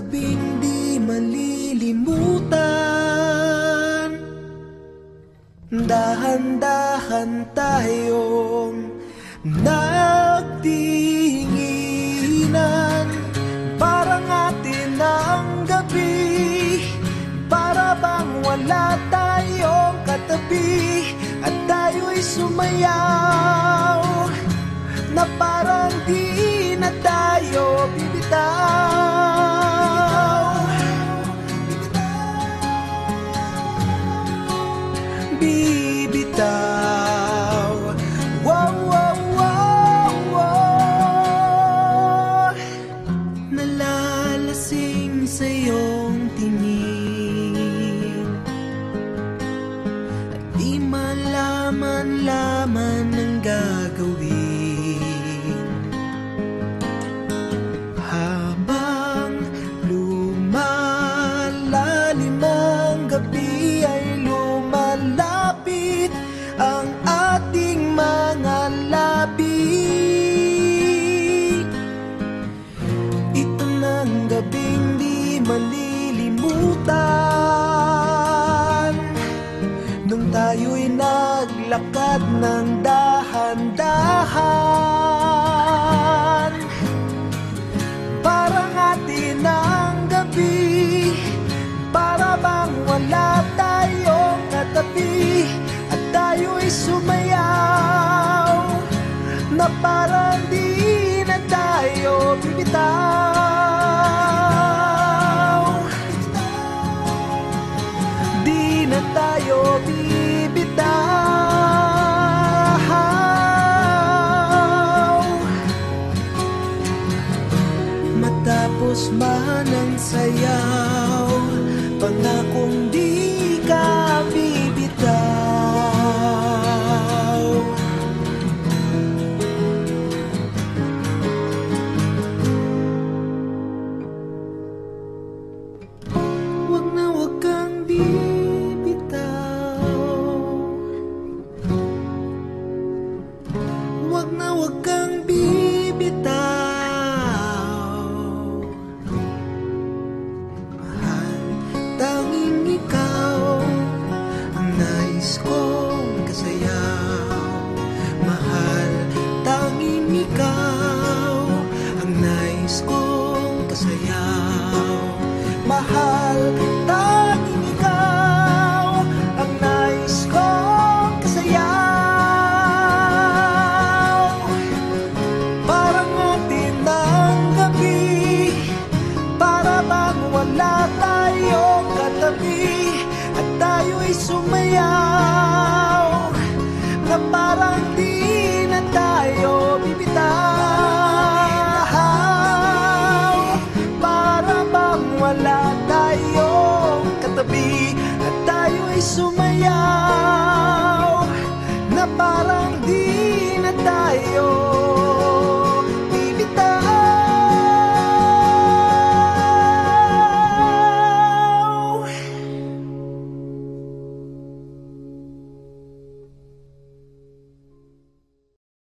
gabing di malilimutan. Dahan-dahan tayong nagtinginan Parang atin ang gabi Para bang wala tayong katabi. At tayo'y sumayaw Nalalasing naglakad ng dahan-dahan. Parang atin ang gabi Para bang wala tayong katabi At tayo'y sumayaw. Na parang ang sayaw. Pangakong di ka bibitaw. Huwag na huwag kang bibitaw. Huwag na huwag kang bibitaw nais kong kasayaw wala tayong katabi At tayo'y sumayaw Na parang di na tayo